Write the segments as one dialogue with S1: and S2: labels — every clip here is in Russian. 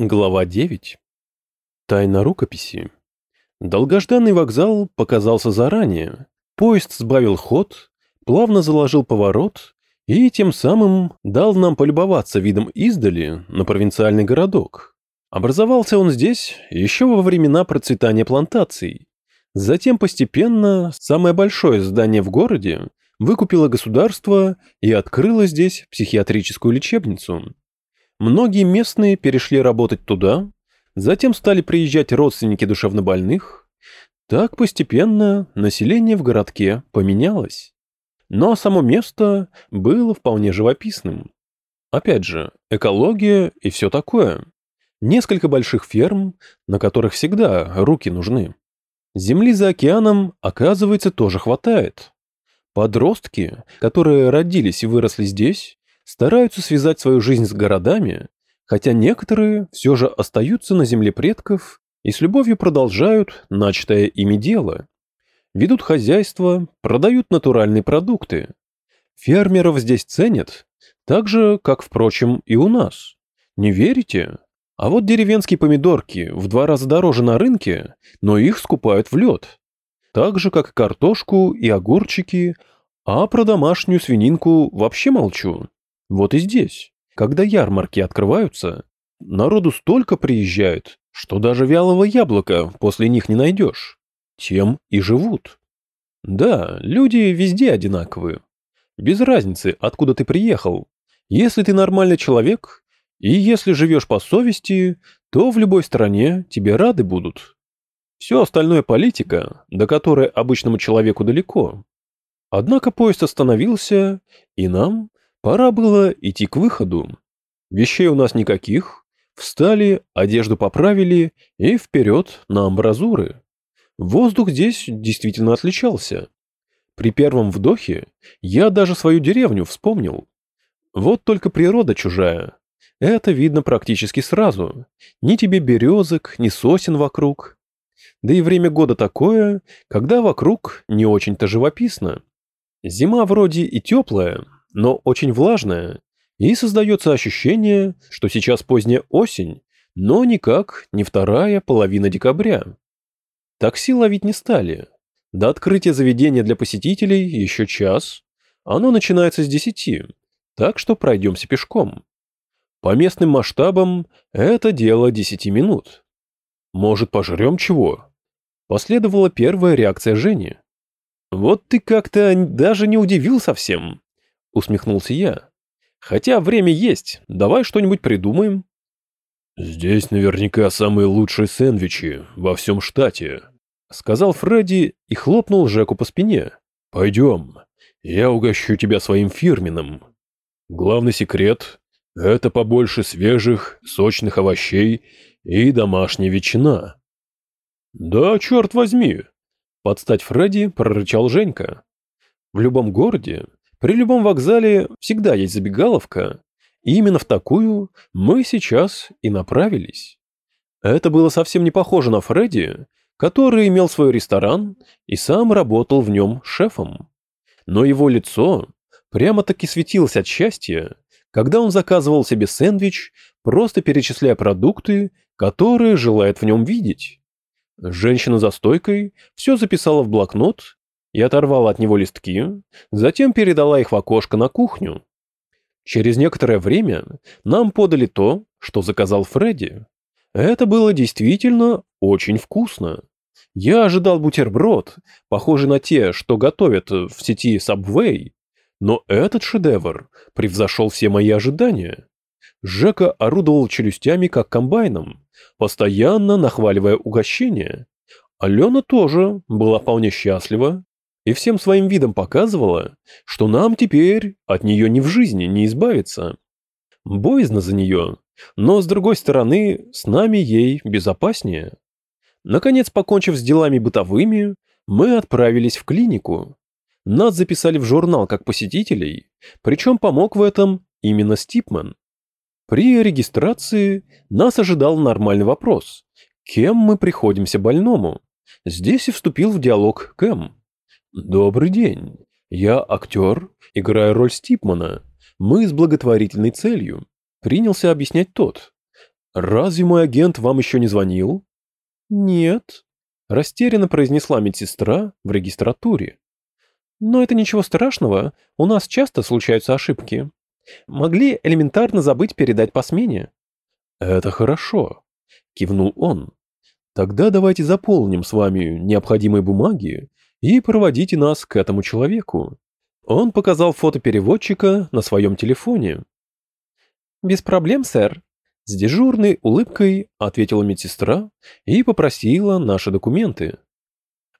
S1: Глава 9. Тайна рукописи. Долгожданный вокзал показался заранее. Поезд сбавил ход, плавно заложил поворот и тем самым дал нам полюбоваться видом издали на провинциальный городок. Образовался он здесь еще во времена процветания плантаций. Затем постепенно самое большое здание в городе выкупило государство и открыло здесь психиатрическую лечебницу. Многие местные перешли работать туда, затем стали приезжать родственники душевнобольных. Так постепенно население в городке поменялось. Но само место было вполне живописным. Опять же, экология и все такое. Несколько больших ферм, на которых всегда руки нужны. Земли за океаном, оказывается, тоже хватает. Подростки, которые родились и выросли здесь, стараются связать свою жизнь с городами, хотя некоторые все же остаются на земле предков и с любовью продолжают начатое ими дело. Ведут хозяйство, продают натуральные продукты. Фермеров здесь ценят, так же, как, впрочем, и у нас. Не верите? А вот деревенские помидорки в два раза дороже на рынке, но их скупают в лед. Так же, как и картошку и огурчики, а про домашнюю свининку вообще молчу. Вот и здесь. Когда ярмарки открываются, народу столько приезжает, что даже вялого яблока после них не найдешь. Тем и живут. Да, люди везде одинаковые. Без разницы, откуда ты приехал. Если ты нормальный человек, и если живешь по совести, то в любой стране тебе рады будут. Все остальное политика, до которой обычному человеку далеко. Однако поезд остановился, и нам Пора было идти к выходу. Вещей у нас никаких. Встали, одежду поправили и вперед на амбразуры. Воздух здесь действительно отличался. При первом вдохе я даже свою деревню вспомнил. Вот только природа чужая. Это видно практически сразу. Ни тебе березок, ни сосен вокруг. Да и время года такое, когда вокруг не очень-то живописно. Зима вроде и теплая, но очень влажная, и создается ощущение, что сейчас поздняя осень, но никак не вторая половина декабря. Такси ловить не стали. До открытия заведения для посетителей еще час. Оно начинается с десяти, так что пройдемся пешком. По местным масштабам это дело десяти минут. Может, пожрем чего? Последовала первая реакция Жени. Вот ты как-то даже не удивил совсем усмехнулся я. Хотя время есть, давай что-нибудь придумаем. Здесь наверняка самые лучшие сэндвичи во всем штате, сказал Фредди и хлопнул Жеку по спине. Пойдем, я угощу тебя своим фирменным. Главный секрет – это побольше свежих, сочных овощей и домашняя ветчина. Да, черт возьми, подстать Фредди прорычал Женька. В любом городе при любом вокзале всегда есть забегаловка, и именно в такую мы сейчас и направились. Это было совсем не похоже на Фредди, который имел свой ресторан и сам работал в нем шефом. Но его лицо прямо-таки светилось от счастья, когда он заказывал себе сэндвич, просто перечисляя продукты, которые желает в нем видеть. Женщина за стойкой все записала в блокнот и оторвала от него листки, затем передала их в окошко на кухню. Через некоторое время нам подали то, что заказал Фредди. Это было действительно очень вкусно. Я ожидал бутерброд, похожий на те, что готовят в сети Subway, но этот шедевр превзошел все мои ожидания. Жека орудовал челюстями, как комбайном, постоянно нахваливая угощение. Алена тоже была вполне счастлива и всем своим видом показывала, что нам теперь от нее ни в жизни не избавиться. Боязно за нее, но, с другой стороны, с нами ей безопаснее. Наконец, покончив с делами бытовыми, мы отправились в клинику. Нас записали в журнал как посетителей, причем помог в этом именно Стипман. При регистрации нас ожидал нормальный вопрос. Кем мы приходимся больному? Здесь и вступил в диалог Кэм. «Добрый день. Я актер, играю роль Стипмана. Мы с благотворительной целью», — принялся объяснять тот. разве мой агент вам еще не звонил?» «Нет», — растерянно произнесла медсестра в регистратуре. «Но это ничего страшного, у нас часто случаются ошибки. Могли элементарно забыть передать по смене». «Это хорошо», — кивнул он. «Тогда давайте заполним с вами необходимые бумаги и проводите нас к этому человеку». Он показал фото переводчика на своем телефоне. «Без проблем, сэр», — с дежурной улыбкой ответила медсестра и попросила наши документы.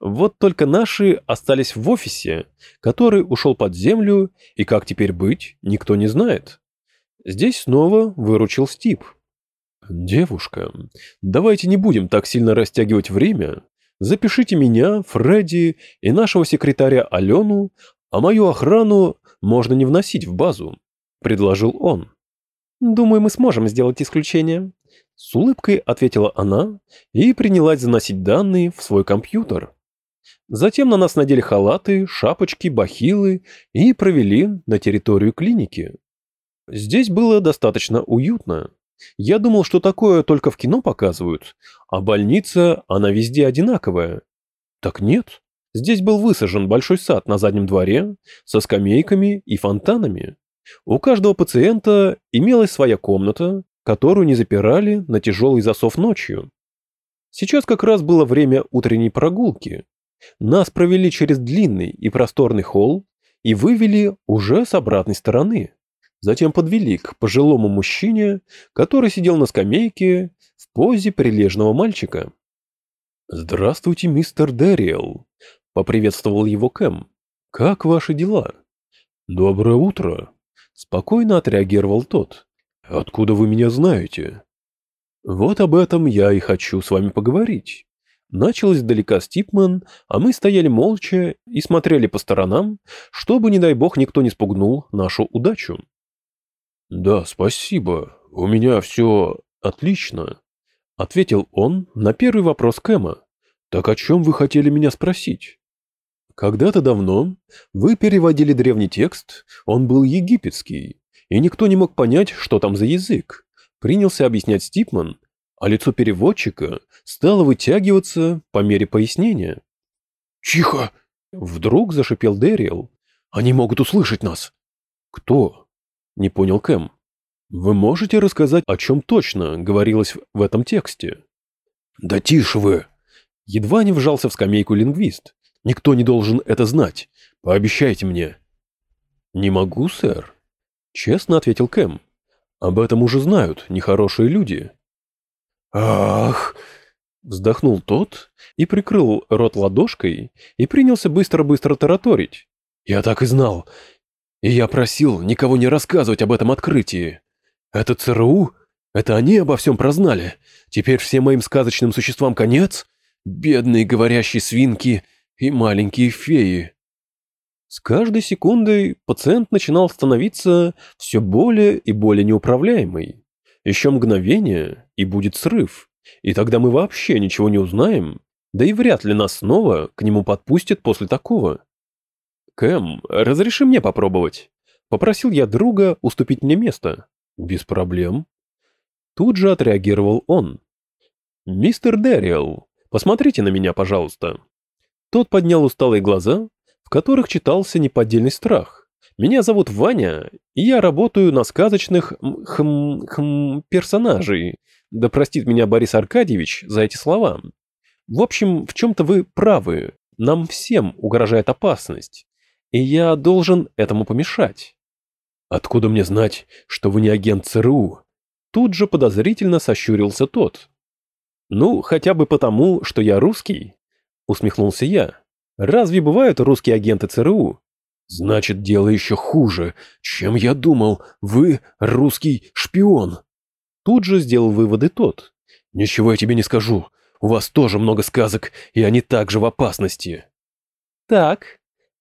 S1: Вот только наши остались в офисе, который ушел под землю, и как теперь быть, никто не знает. Здесь снова выручил Стип. «Девушка, давайте не будем так сильно растягивать время. Запишите меня, Фредди и нашего секретаря Алену, а мою охрану можно не вносить в базу», — предложил он. «Думаю, мы сможем сделать исключение», — с улыбкой ответила она и принялась заносить данные в свой компьютер. Затем на нас надели халаты, шапочки, бахилы и провели на территорию клиники. Здесь было достаточно уютно. Я думал, что такое только в кино показывают, а больница, она везде одинаковая. Так нет. Здесь был высажен большой сад на заднем дворе со скамейками и фонтанами. У каждого пациента имелась своя комната, которую не запирали на тяжелый засов ночью. Сейчас как раз было время утренней прогулки, нас провели через длинный и просторный холл и вывели уже с обратной стороны. Затем подвели к пожилому мужчине, который сидел на скамейке в позе прилежного мальчика. «Здравствуйте, мистер Дэриэл», — поприветствовал его Кэм. «Как ваши дела?» «Доброе утро», — спокойно отреагировал тот. «Откуда вы меня знаете?» «Вот об этом я и хочу с вами поговорить». Начал издалека Стипман, а мы стояли молча и смотрели по сторонам, чтобы, не дай бог, никто не спугнул нашу удачу. «Да, спасибо. У меня все отлично», — ответил он на первый вопрос Кэма. «Так о чем вы хотели меня спросить?» «Когда-то давно вы переводили древний текст, он был египетский, и никто не мог понять, что там за язык», — принялся объяснять Стипман, а лицо переводчика стало вытягиваться по мере пояснения. «Тихо!» — вдруг зашипел Дэриэл. «Они могут услышать нас!» «Кто?» — не понял Кэм. «Вы можете рассказать, о чем точно говорилось в этом тексте?» «Да тише вы!» Едва не вжался в скамейку лингвист. «Никто не должен это знать. Пообещайте мне». «Не могу, сэр», — честно ответил Кэм. «Об этом уже знают нехорошие люди». «Ах!» Вздохнул тот и прикрыл рот ладошкой и принялся быстро-быстро тараторить. «Я так и знал. И я просил никого не рассказывать об этом открытии. Это ЦРУ? Это они обо всем прознали? Теперь всем моим сказочным существам конец? Бедные говорящие свинки и маленькие феи». С каждой секундой пациент начинал становиться все более и более неуправляемый. Еще мгновение, и будет срыв. И тогда мы вообще ничего не узнаем. Да и вряд ли нас снова к нему подпустят после такого. «Кэм, разреши мне попробовать?» Попросил я друга уступить мне место. «Без проблем». Тут же отреагировал он. «Мистер Дэриэл, посмотрите на меня, пожалуйста». Тот поднял усталые глаза, в которых читался неподдельный страх. Меня зовут Ваня, и я работаю на сказочных хм, хм, персонажей. Да простит меня Борис Аркадьевич за эти слова. В общем, в чем-то вы правы. Нам всем угрожает опасность. И я должен этому помешать. Откуда мне знать, что вы не агент ЦРУ? Тут же подозрительно сощурился тот. Ну, хотя бы потому, что я русский, усмехнулся я. Разве бывают русские агенты ЦРУ? Значит, дело еще хуже, чем я думал. Вы русский шпион. Тут же сделал выводы тот. Ничего я тебе не скажу. У вас тоже много сказок, и они также в опасности. Так,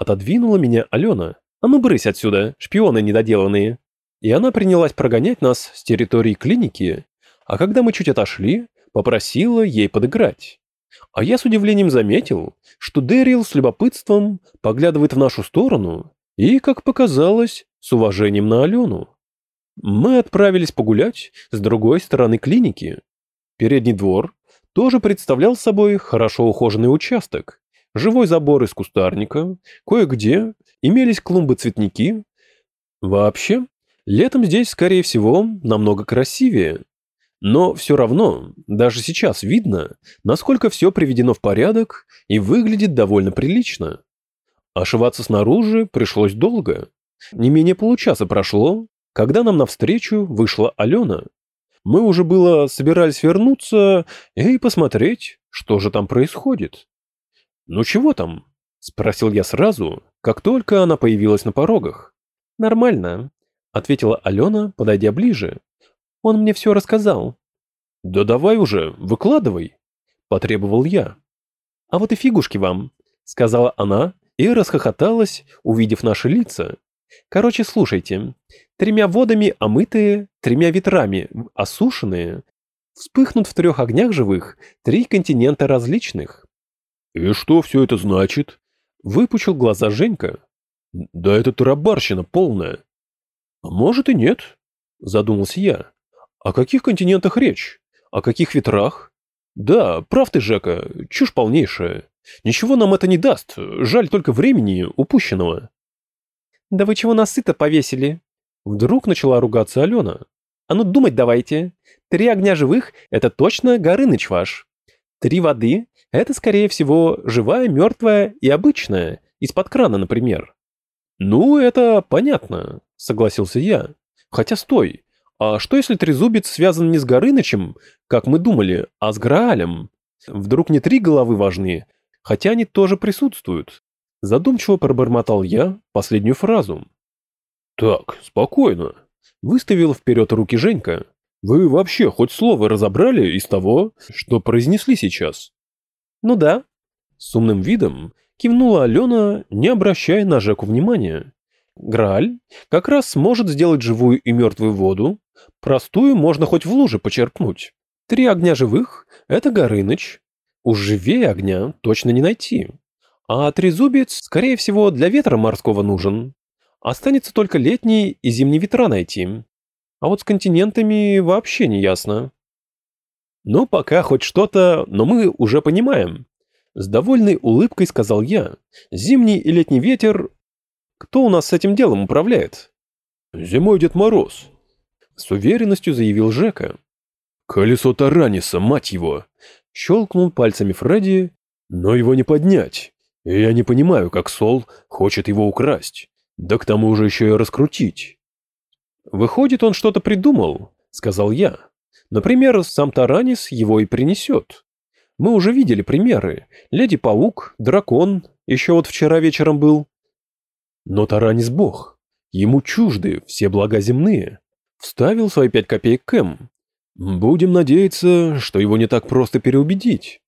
S1: отодвинула меня Алена. А ну брысь отсюда, шпионы недоделанные. И она принялась прогонять нас с территории клиники, а когда мы чуть отошли, попросила ей подыграть. А я с удивлением заметил, что Дэрил с любопытством поглядывает в нашу сторону и, как показалось, с уважением на Алену. мы отправились погулять с другой стороны клиники. Передний двор тоже представлял собой хорошо ухоженный участок. Живой забор из кустарника, кое-где имелись клумбы-цветники. Вообще, летом здесь, скорее всего, намного красивее. Но все равно, даже сейчас видно, насколько все приведено в порядок и выглядит довольно прилично. Ошиваться снаружи пришлось долго. Не менее получаса прошло, когда нам навстречу вышла Алена. Мы уже было собирались вернуться и посмотреть, что же там происходит. «Ну чего там?» – спросил я сразу, как только она появилась на порогах. «Нормально», – ответила Алена, подойдя ближе. «Он мне все рассказал». «Да давай уже, выкладывай», – потребовал я. «А вот и фигушки вам», – сказала она и расхохоталась, увидев наши лица. Короче, слушайте. Тремя водами омытые, тремя ветрами осушенные, вспыхнут в трех огнях живых три континента различных.
S2: «И что все это значит?»
S1: Выпучил глаза Женька.
S2: «Да это тарабарщина полная».
S1: «А может и нет», задумался я. «О каких континентах речь? О каких ветрах?» «Да, прав ты, Жека, чушь полнейшая. Ничего нам это не даст, жаль только времени упущенного». «Да вы чего насыто повесили?» Вдруг начала ругаться Алена. «А ну думать давайте. Три огня живых — это точно Горыныч ваш. Три воды — это, скорее всего, живая, мертвая и обычная, из-под крана, например». «Ну, это понятно», — согласился я. «Хотя стой, а что если трезубец связан не с Горынычем, как мы думали, а с Граалем? Вдруг не три головы важны, хотя они тоже присутствуют. Задумчиво пробормотал я последнюю фразу.
S2: «Так, спокойно», — выставил вперед руки Женька. «Вы вообще хоть слово разобрали из того, что произнесли сейчас?»
S1: «Ну да», — с умным видом кивнула Алена, не обращая на Жеку внимания. «Грааль как раз сможет сделать живую и мертвую воду, простую можно хоть в луже почерпнуть. Три огня живых — это Горыныч. Уж живее огня точно не найти. А трезубец, скорее всего, для ветра морского нужен. Останется только летний и зимний ветра найти. А вот с континентами вообще не ясно. Ну, пока хоть что-то, но мы уже понимаем. С довольной улыбкой сказал я. Зимний и летний ветер... Кто у нас с этим делом управляет?
S2: Зимой Дед Мороз.
S1: С уверенностью заявил Жека.
S2: Колесо Тараниса, мать его.
S1: Щелкнул пальцами Фредди,
S2: но его не поднять. И я не понимаю, как Сол хочет его украсть. Да к тому же еще и раскрутить.
S1: Выходит, он что-то придумал, сказал я. Например, сам Таранис его и принесет. Мы уже видели примеры. Леди-паук, дракон, еще вот вчера вечером был.
S2: Но Таранис бог. Ему чужды все блага земные. Вставил свои пять копеек Кэм. Будем надеяться, что его не так просто переубедить.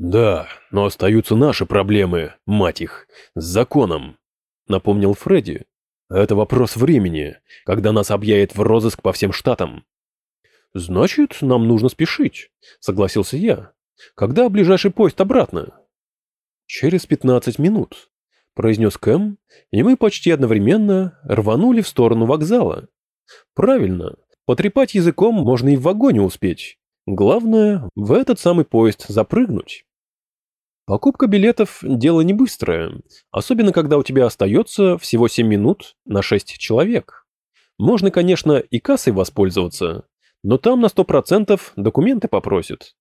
S2: «Да, но остаются наши проблемы, мать их, с законом», — напомнил Фредди. «Это вопрос времени, когда нас объявят в розыск по всем штатам».
S1: «Значит, нам нужно спешить», — согласился я. «Когда ближайший поезд обратно?» «Через пятнадцать минут», — произнес Кэм, и мы почти одновременно рванули в сторону вокзала. «Правильно, потрепать языком можно и в вагоне успеть. Главное, в этот самый поезд запрыгнуть». Покупка билетов – дело не быстрое, особенно когда у тебя остается всего 7 минут на 6 человек. Можно, конечно, и кассой воспользоваться, но там на 100% документы попросят.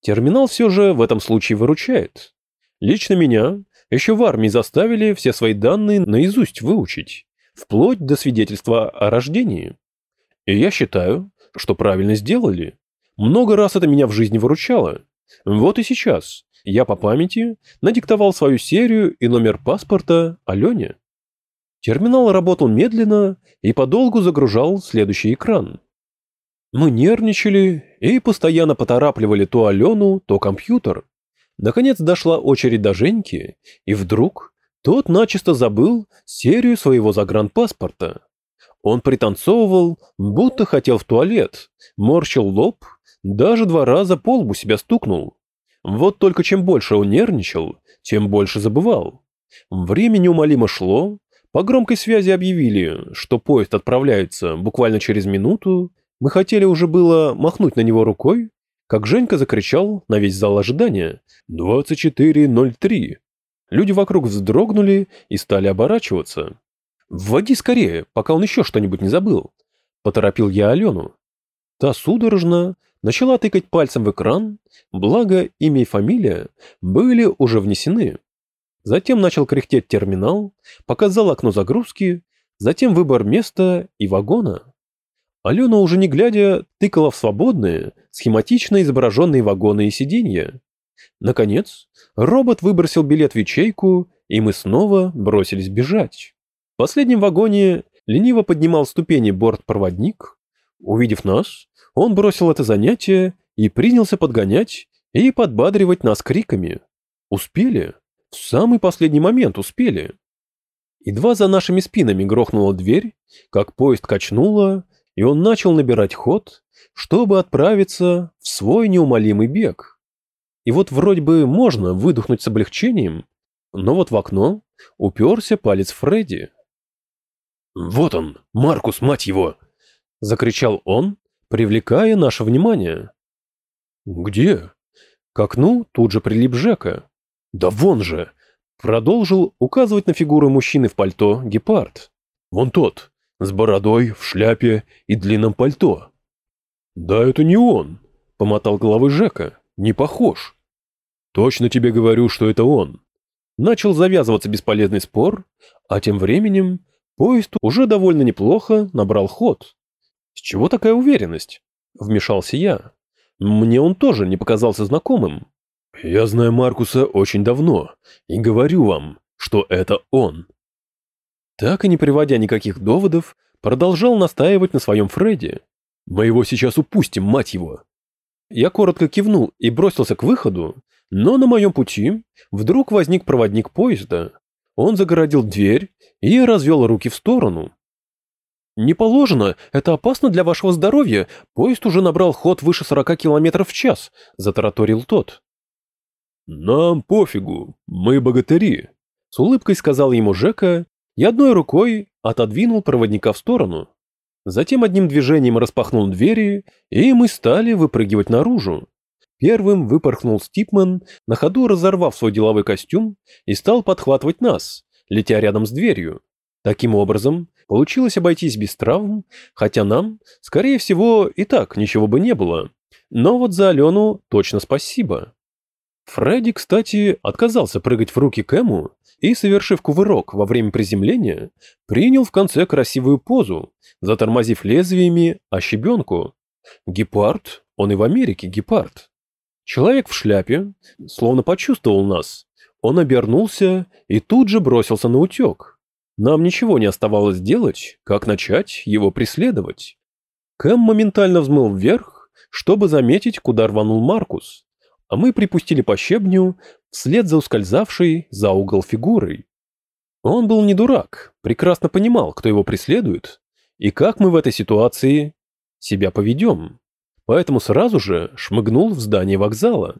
S1: Терминал все же в этом случае выручает. Лично меня еще в армии заставили все свои данные наизусть выучить, вплоть до свидетельства о рождении. И я считаю, что правильно сделали. Много раз это меня в жизни выручало. Вот и сейчас я по памяти надиктовал свою серию и номер паспорта Алене. Терминал работал медленно и подолгу загружал следующий экран. Мы нервничали и постоянно поторапливали то Алену, то компьютер. Наконец дошла очередь до Женьки, и вдруг тот начисто забыл серию своего загранпаспорта. Он пританцовывал, будто хотел в туалет, морщил лоб, даже два раза по лбу себя стукнул. Вот только чем больше он нервничал, тем больше забывал. Время неумолимо шло, По громкой связи объявили, что поезд отправляется буквально через минуту. Мы хотели уже было махнуть на него рукой, как Женька закричал на весь зал ожидания «24.03». Люди вокруг вздрогнули и стали оборачиваться. «Вводи скорее, пока он еще что-нибудь не забыл», — поторопил я Алену. Та судорожно начала тыкать пальцем в экран, благо имя и фамилия были уже внесены. Затем начал кряхтеть терминал, показал окно загрузки, затем выбор места и вагона. Алена уже не глядя тыкала в свободные, схематично изображенные вагоны и сиденья. Наконец, робот выбросил билет в ячейку, и мы снова бросились бежать. В последнем вагоне лениво поднимал ступени бортпроводник. Увидев нас, он бросил это занятие и принялся подгонять и подбадривать нас криками. Успели? В самый последний момент успели. Едва за нашими спинами грохнула дверь, как поезд качнуло, и он начал набирать ход, чтобы отправиться в свой неумолимый бег. И вот вроде бы можно выдохнуть с облегчением, но вот в окно уперся палец Фредди.
S2: «Вот он, Маркус, мать его!» — закричал он, привлекая наше внимание.
S1: «Где?» К окну тут же прилип Жека.
S2: «Да вон же!»
S1: — продолжил указывать на фигуру мужчины в пальто гепард.
S2: «Вон тот, с бородой, в шляпе и длинном пальто».
S1: «Да это не он», — помотал головой Жека. «Не похож».
S2: «Точно тебе говорю, что это он».
S1: Начал завязываться бесполезный спор, а тем временем поезд уже довольно неплохо набрал ход. «С чего такая уверенность?» — вмешался я. «Мне он тоже не показался знакомым».
S2: «Я знаю Маркуса очень давно и говорю вам, что это он».
S1: Так и не приводя никаких доводов, продолжал настаивать на своем Фредди.
S2: Мы его сейчас упустим, мать его.
S1: Я коротко кивнул и бросился к выходу, но на моем пути вдруг возник проводник поезда. Он загородил дверь и развел руки в сторону. «Не положено, это опасно для вашего здоровья. Поезд уже набрал ход выше 40 км в час», — затараторил тот.
S2: «Нам пофигу, мы богатыри», —
S1: с улыбкой сказал ему Жека и одной рукой отодвинул проводника в сторону. Затем одним движением распахнул двери, и мы стали выпрыгивать наружу. Первым выпорхнул Стипман, на ходу разорвав свой деловой костюм, и стал подхватывать нас, летя рядом с дверью. Таким образом, получилось обойтись без травм, хотя нам, скорее всего, и так ничего бы не было. Но вот за Алену точно спасибо. Фредди, кстати, отказался прыгать в руки Кэму и, совершив кувырок во время приземления, принял в конце красивую позу, затормозив лезвиями о щебенку. Гепард, он и в Америке гепард. Человек в шляпе, словно почувствовал нас. Он обернулся и тут же бросился на утек. Нам ничего не оставалось делать, как начать его преследовать. Кэм моментально взмыл вверх, чтобы заметить, куда рванул Маркус, а мы припустили по щебню вслед за ускользавшей за угол фигурой. Он был не дурак, прекрасно понимал, кто его преследует, и как мы в этой ситуации себя поведем. Поэтому сразу же шмыгнул в здание вокзала.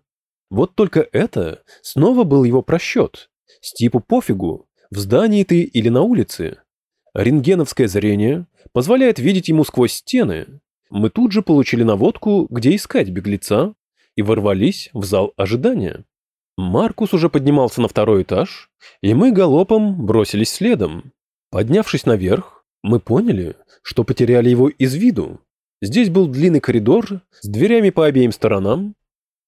S1: Вот только это снова был его просчет. С типу пофигу, в здании ты или на улице. Рентгеновское зрение позволяет видеть ему сквозь стены. Мы тут же получили наводку, где искать беглеца, и ворвались в зал ожидания. Маркус уже поднимался на второй этаж, и мы галопом бросились следом. Поднявшись наверх, мы поняли, что потеряли его из виду. Здесь был длинный коридор с дверями по обеим сторонам.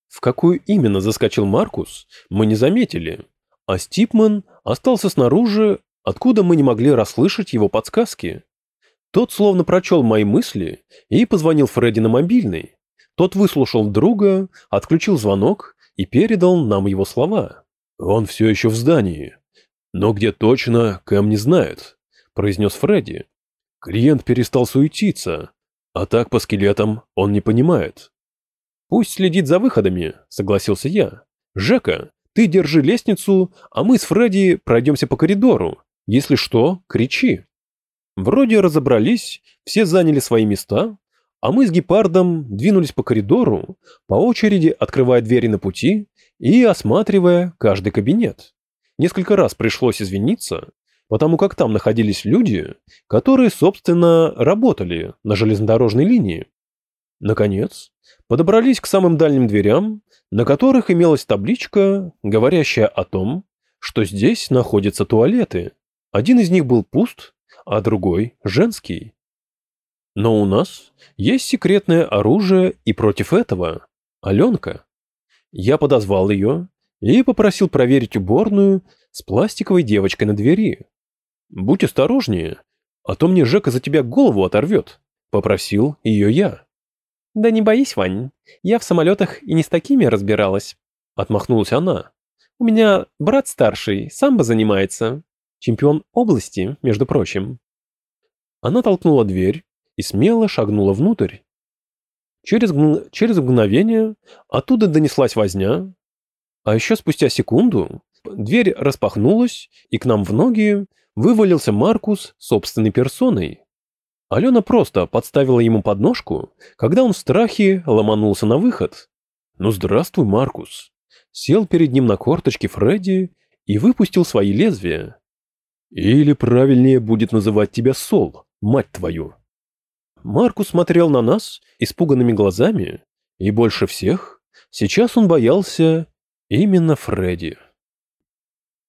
S1: В какую именно заскочил Маркус, мы не заметили, а Стипман остался снаружи, откуда мы не могли расслышать его подсказки. Тот словно прочел мои мысли и позвонил Фредди на мобильный. Тот выслушал друга, отключил звонок и передал нам его слова.
S2: «Он все еще в здании. Но где точно, Кэм не знает», — произнес Фредди. «Клиент перестал суетиться, а так по скелетам он не понимает».
S1: «Пусть следит за выходами», — согласился я. «Жека, ты держи лестницу, а мы с Фредди пройдемся по коридору. Если что, кричи». Вроде разобрались, все заняли свои места, а мы с гепардом двинулись по коридору, по очереди открывая двери на пути и осматривая каждый кабинет. Несколько раз пришлось извиниться, потому как там находились люди, которые, собственно, работали на железнодорожной линии. Наконец, подобрались к самым дальним дверям, на которых имелась табличка, говорящая о том, что здесь находятся туалеты. Один из них был пуст, а другой – женский. Но у нас есть секретное оружие и против этого – Аленка. Я подозвал ее и попросил проверить уборную с пластиковой девочкой на двери. «Будь осторожнее, а то мне Жека за тебя голову оторвет», — попросил ее я.
S3: «Да не боись, Вань, я в самолетах и не с такими разбиралась», — отмахнулась она. «У меня брат старший, самбо занимается. Чемпион области, между прочим».
S1: Она толкнула дверь и смело шагнула внутрь. Через, через мгновение оттуда донеслась возня, а еще спустя секунду дверь распахнулась, и к нам в ноги вывалился Маркус собственной персоной. Алена просто подставила ему подножку, когда он в страхе ломанулся на выход. «Ну здравствуй, Маркус!» Сел перед ним на корточки Фредди и выпустил свои лезвия. «Или правильнее будет называть тебя Сол, мать твою!» Маркус смотрел на нас испуганными глазами, и больше всех сейчас он боялся Именно Фредди.